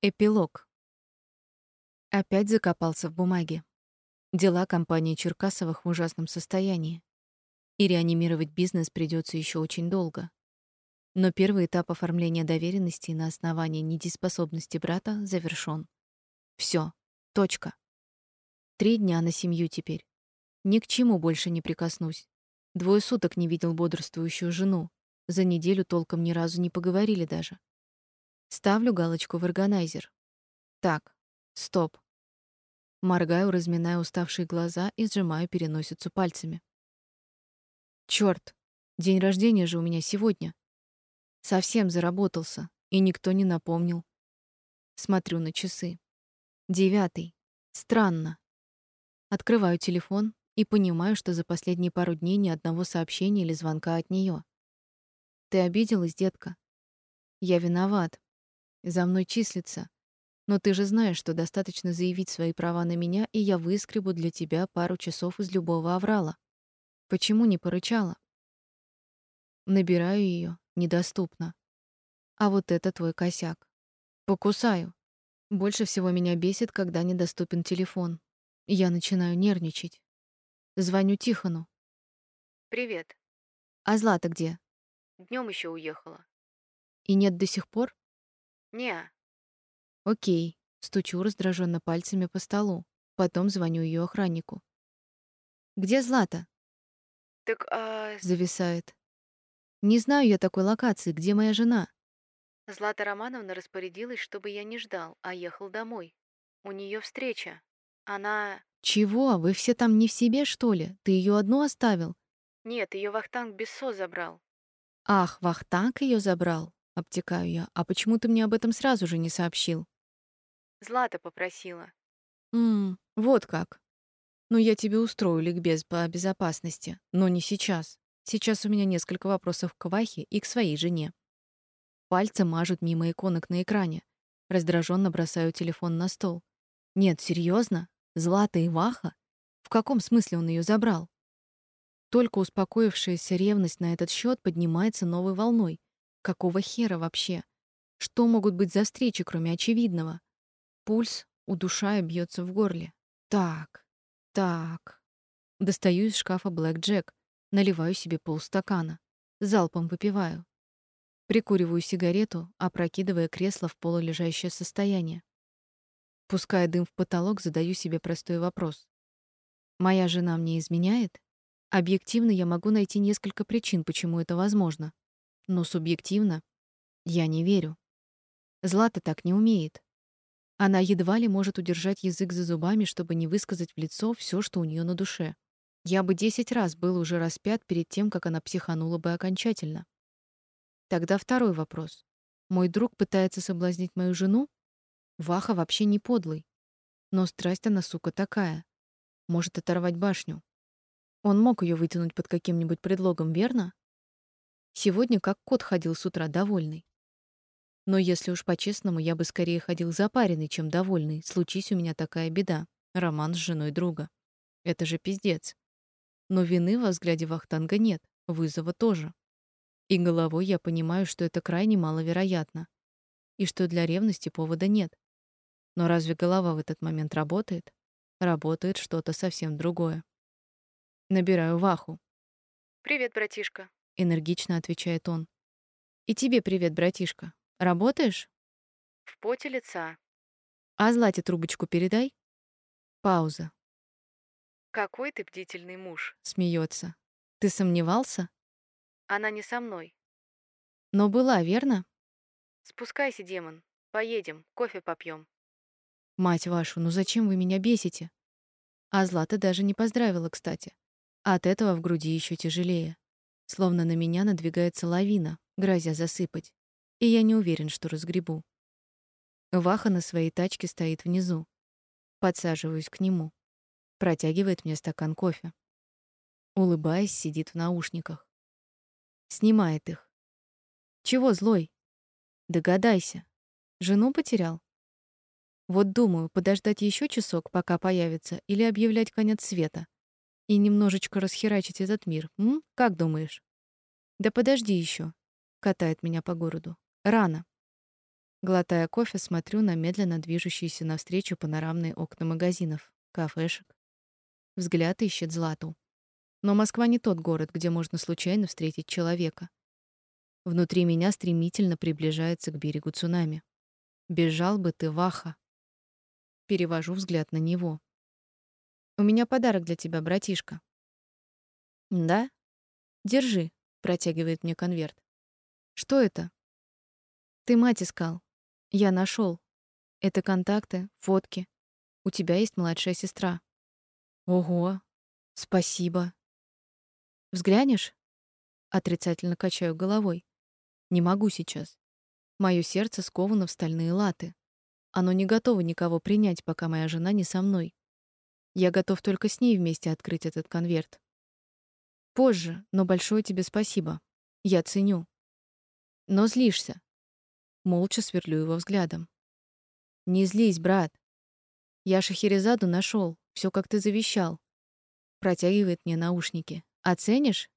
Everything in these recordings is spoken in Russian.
Эпилог. Опять закопался в бумаге. Дела компании Черкасовых в ужасном состоянии. И реанимировать бизнес придется еще очень долго. Но первый этап оформления доверенностей на основании недееспособности брата завершён. Все. Точка. Три дня на семью теперь. Ни к чему больше не прикоснусь. Двое суток не видел бодрствующую жену. За неделю толком ни разу не поговорили даже. Ставлю галочку в органайзер. Так, стоп. Моргаю, разминая уставшие глаза и сжимаю переносицу пальцами. Чёрт, день рождения же у меня сегодня. Совсем заработался, и никто не напомнил. Смотрю на часы. Девятый. Странно. Открываю телефон и понимаю, что за последние пару дней ни одного сообщения или звонка от неё. Ты обиделась, детка? Я виноват. За мной числится. Но ты же знаешь, что достаточно заявить свои права на меня, и я выскребу для тебя пару часов из любого аврала. Почему не порычала? Набираю ее, недоступно. А вот это твой косяк. Покусаю. Больше всего меня бесит, когда недоступен телефон. Я начинаю нервничать. Звоню Тихону. Привет. А Злата где? Днем еще уехала. И нет до сих пор? Не. Окей. Стучу раздраженно пальцами по столу. Потом звоню ее охраннику. Где Злата? Так, а... Зависает. Не знаю я такой локации. Где моя жена? Злата Романовна распорядилась, чтобы я не ждал, а ехал домой. У нее встреча. Она... Чего? Вы все там не в себе, что ли? Ты ее одну оставил? Нет, ее Вахтанг Бессо забрал. Ах, Вахтанг ее забрал. Обтекаю я. А почему ты мне об этом сразу же не сообщил? Злата попросила. М, вот как. Ну я тебе устрою ликбез по безопасности, но не сейчас. Сейчас у меня несколько вопросов к Вахе и к своей жене. Пальцы мажут мимо иконок на экране. Раздраженно бросаю телефон на стол. Нет, серьезно? Злата и Ваха? В каком смысле он ее забрал? Только успокоившаяся ревность на этот счет поднимается новой волной. Какого хера вообще? Что могут быть за встречи, кроме очевидного? Пульс, удушая, бьется в горле. Так, так. Достаю из шкафа Блэк Джек, наливаю себе полстакана, залпом выпиваю. Прикуриваю сигарету, опрокидывая кресло в полулежащее состояние. Пуская дым в потолок, задаю себе простой вопрос. Моя жена мне изменяет? Объективно я могу найти несколько причин, почему это возможно но субъективно я не верю. Злата так не умеет. Она едва ли может удержать язык за зубами, чтобы не высказать в лицо все, что у нее на душе. Я бы десять раз был уже распят перед тем, как она психанула бы окончательно. Тогда второй вопрос. Мой друг пытается соблазнить мою жену? Ваха вообще не подлый. Но страсть она, сука, такая. Может оторвать башню. Он мог ее вытянуть под каким-нибудь предлогом, верно? Сегодня как кот ходил с утра довольный. Но если уж по-честному, я бы скорее ходил запаренный, чем довольный. Случись у меня такая беда. Роман с женой друга. Это же пиздец. Но вины во взгляде Вахтанга нет, вызова тоже. И головой я понимаю, что это крайне маловероятно. И что для ревности повода нет. Но разве голова в этот момент работает? Работает что-то совсем другое. Набираю Ваху. «Привет, братишка», энергично отвечает он. И тебе привет, братишка. Работаешь? В поте лица. А Злате трубочку передай. Пауза. Какой ты бдительный муж, смеется. Ты сомневался? Она не со мной. Но была, верно? Спускайся, демон. Поедем, кофе попьем. Мать вашу, ну зачем вы меня бесите? А Злата даже не поздравила, кстати. От этого в груди еще тяжелее. Словно на меня надвигается лавина, грозя засыпать. И я не уверен, что разгребу. Ваха на своей тачке стоит внизу. Подсаживаюсь к нему. Протягивает мне стакан кофе. Улыбаясь, сидит в наушниках. Снимает их. Чего злой? Догадайся. Жену потерял? Вот думаю, подождать еще часок, пока появится, или объявлять конец света и немножечко расхерачить этот мир. М? Как думаешь? Да подожди еще. Катает меня по городу. Рано. Глотая кофе, смотрю на медленно движущиеся навстречу панорамные окна магазинов, кафешек. Взгляд ищет Злату. Но Москва не тот город, где можно случайно встретить человека. Внутри меня стремительно приближается к берегу цунами. Бежал бы ты, Ваха. Перевожу взгляд на него. У меня подарок для тебя, братишка. Да? Держи, протягивает мне конверт. Что это? Ты мать искал. Я нашел. Это контакты, фотки. У тебя есть младшая сестра. Ого. Спасибо. Взглянешь? Отрицательно качаю головой. Не могу сейчас. Моё сердце сковано в стальные латы. Оно не готово никого принять, пока моя жена не со мной. Я готов только с ней вместе открыть этот конверт. Позже, но большое тебе спасибо. Я ценю. Но злишься. Молча сверлю его взглядом. Не злись, брат. Я Шахерезаду нашел, все как ты завещал. Протягивает мне наушники. Оценишь?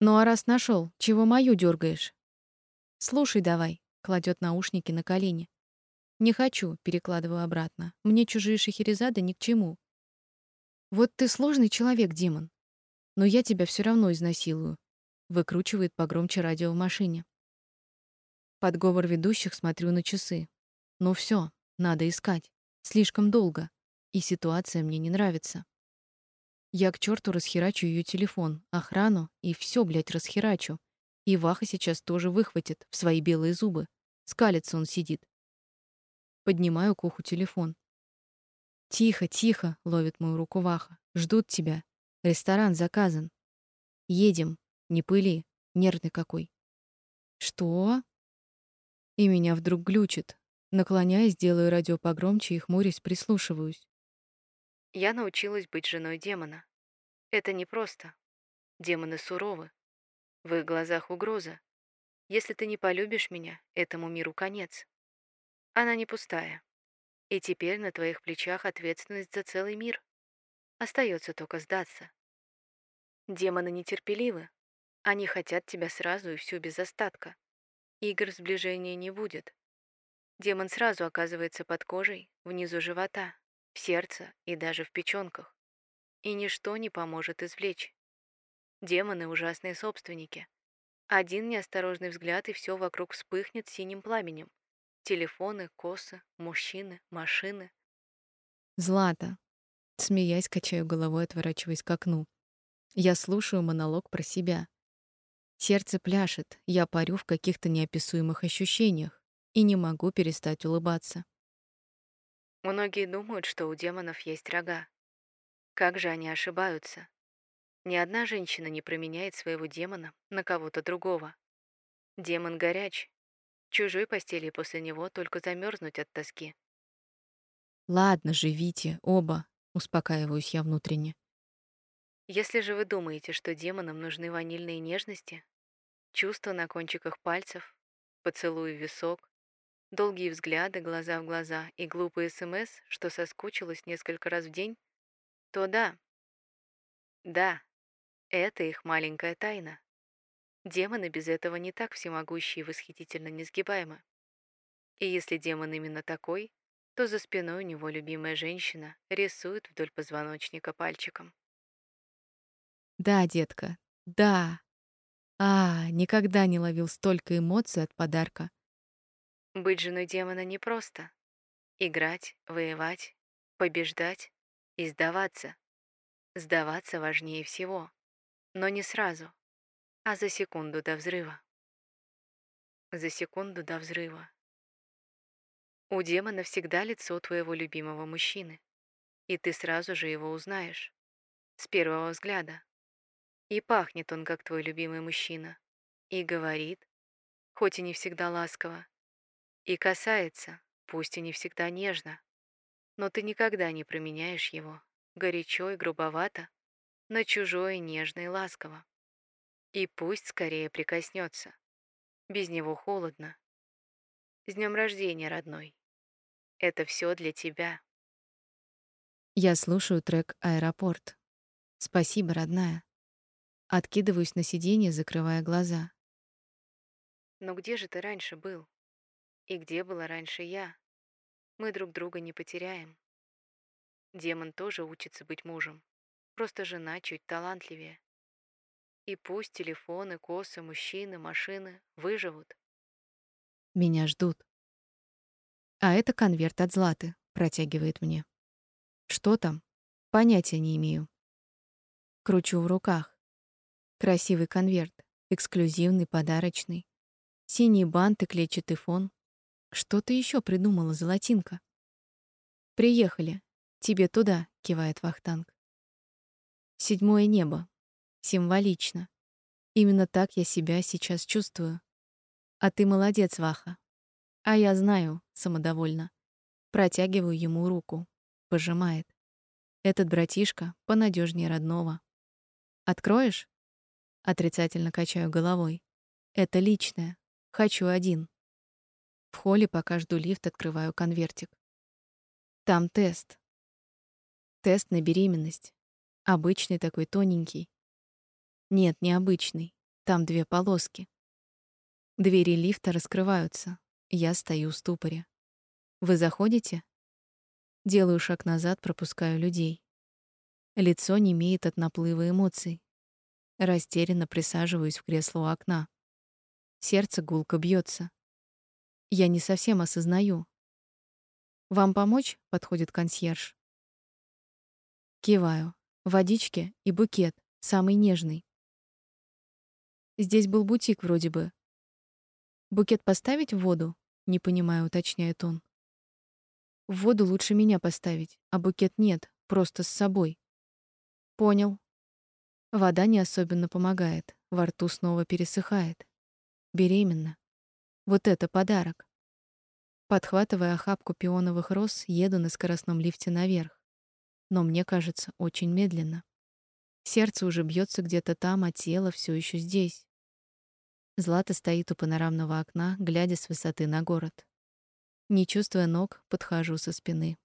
Ну а раз нашел, чего мою дергаешь? Слушай давай, кладет наушники на колени. Не хочу, перекладываю обратно. Мне чужие Шахерезады ни к чему. Вот ты сложный человек, Димон. Но я тебя все равно изнасилую. Выкручивает погромче радио в машине. Под говор ведущих смотрю на часы. Ну все, надо искать. Слишком долго. И ситуация мне не нравится. Я к черту расхерачу ее телефон, охрану и все, блядь, расхерачу. И Ваха сейчас тоже выхватит в свои белые зубы. Скалится он сидит. Поднимаю к уху телефон. «Тихо, тихо!» — ловит мою руку Ваха. «Ждут тебя. Ресторан заказан. Едем. Не пыли. Нервный какой». «Что?» И меня вдруг глючит. Наклоняясь, делаю радио погромче и хмурясь прислушиваюсь. Я научилась быть женой демона. Это непросто. Демоны суровы. В их глазах угроза. Если ты не полюбишь меня, этому миру конец. Она не пустая. И теперь на твоих плечах ответственность за целый мир. Остается только сдаться. Демоны нетерпеливы. Они хотят тебя сразу и всю без остатка. Игр сближения не будет. Демон сразу оказывается под кожей, внизу живота, в сердце и даже в печёнках. И ничто не поможет извлечь. Демоны — ужасные собственники. Один неосторожный взгляд, и все вокруг вспыхнет синим пламенем. Телефоны, косы, мужчины, машины. Злата. Смеясь, качаю головой, отворачиваясь к окну. Я слушаю монолог про себя. Сердце пляшет, я парю в каких-то неописуемых ощущениях и не могу перестать улыбаться. Многие думают, что у демонов есть рога. Как же они ошибаются? Ни одна женщина не променяет своего демона на кого-то другого. Демон горяч. Чужой постели после него только замерзнуть от тоски. Ладно, живите оба, успокаиваюсь я внутренне. Если же вы думаете, что демонам нужны ванильные нежности, чувства на кончиках пальцев, поцелуй в висок, долгие взгляды глаза в глаза и глупые СМС, что соскучилась несколько раз в день, то да. Да, это их маленькая тайна. Демоны без этого не так всемогущие и восхитительно несгибаемы. И если демон именно такой, то за спиной у него любимая женщина рисует вдоль позвоночника пальчиком. Да, детка, да. А, никогда не ловил столько эмоций от подарка. Быть женой демона непросто. Играть, воевать, побеждать и сдаваться. Сдаваться важнее всего. Но не сразу, а за секунду до взрыва. За секунду до взрыва. У демона всегда лицо твоего любимого мужчины, и ты сразу же его узнаешь. С первого взгляда. И пахнет он, как твой любимый мужчина. И говорит, хоть и не всегда ласково. И касается, пусть и не всегда нежно. Но ты никогда не променяешь его, горячо и грубовато, на чужое нежно и ласково. И пусть скорее прикоснется. Без него холодно. С днем рождения, родной. Это все для тебя. Я слушаю трек «Аэропорт». Спасибо, родная. Откидываюсь на сиденье, закрывая глаза. Но где же ты раньше был? И где была раньше я? Мы друг друга не потеряем. Демон тоже учится быть мужем. Просто жена чуть талантливее. И пусть телефоны, косы, мужчины, машины выживут. Меня ждут. А это конверт от Златы, протягивает мне. Что там? Понятия не имею. Кручу в руках. Красивый конверт, эксклюзивный, подарочный. Синий бант и клетчатый фон. Что ты еще придумала, Золотинка? Приехали. Тебе туда, кивает Вахтанг. Седьмое небо. Символично. Именно так я себя сейчас чувствую. А ты молодец, Ваха. А я знаю, самодовольно. Протягиваю ему руку. Пожимает. Этот братишка понадежнее родного. Откроешь? Отрицательно качаю головой. Это личное. Хочу один. В холле, пока жду лифт, открываю конвертик. Там тест. Тест на беременность. Обычный такой тоненький. Нет, не обычный. Там две полоски. Двери лифта раскрываются. Я стою в ступоре. Вы заходите? Делаю шаг назад, пропускаю людей. Лицо не имеет от наплыва эмоций. Растерянно присаживаюсь в кресло у окна. Сердце гулко бьется. Я не совсем осознаю. Вам помочь? подходит консьерж. Киваю. Водички и букет, самый нежный. Здесь был бутик вроде бы. Букет поставить в воду? Не понимаю, уточняет он. В воду лучше меня поставить, а букет нет, просто с собой. Понял. Вода не особенно помогает, во рту снова пересыхает. Беременна. Вот это подарок. Подхватывая охапку пионовых роз, еду на скоростном лифте наверх. Но мне кажется, очень медленно. Сердце уже бьется где-то там, а тело все еще здесь. Злата стоит у панорамного окна, глядя с высоты на город. Не чувствуя ног, подхожу со спины.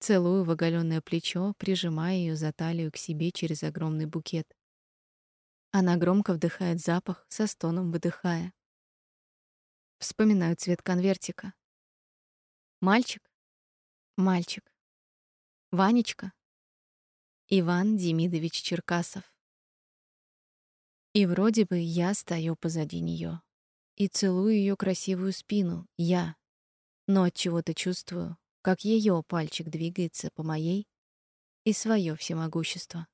Целую в оголённое плечо, прижимая ее за талию к себе через огромный букет. Она громко вдыхает запах, со стоном выдыхая. Вспоминаю цвет конвертика. Мальчик? Мальчик. Ванечка? Иван Демидович Черкасов. И вроде бы я стою позади нее и целую ее красивую спину, я. Но от чего-то чувствую, как ее пальчик двигается по моей и свое всемогущество.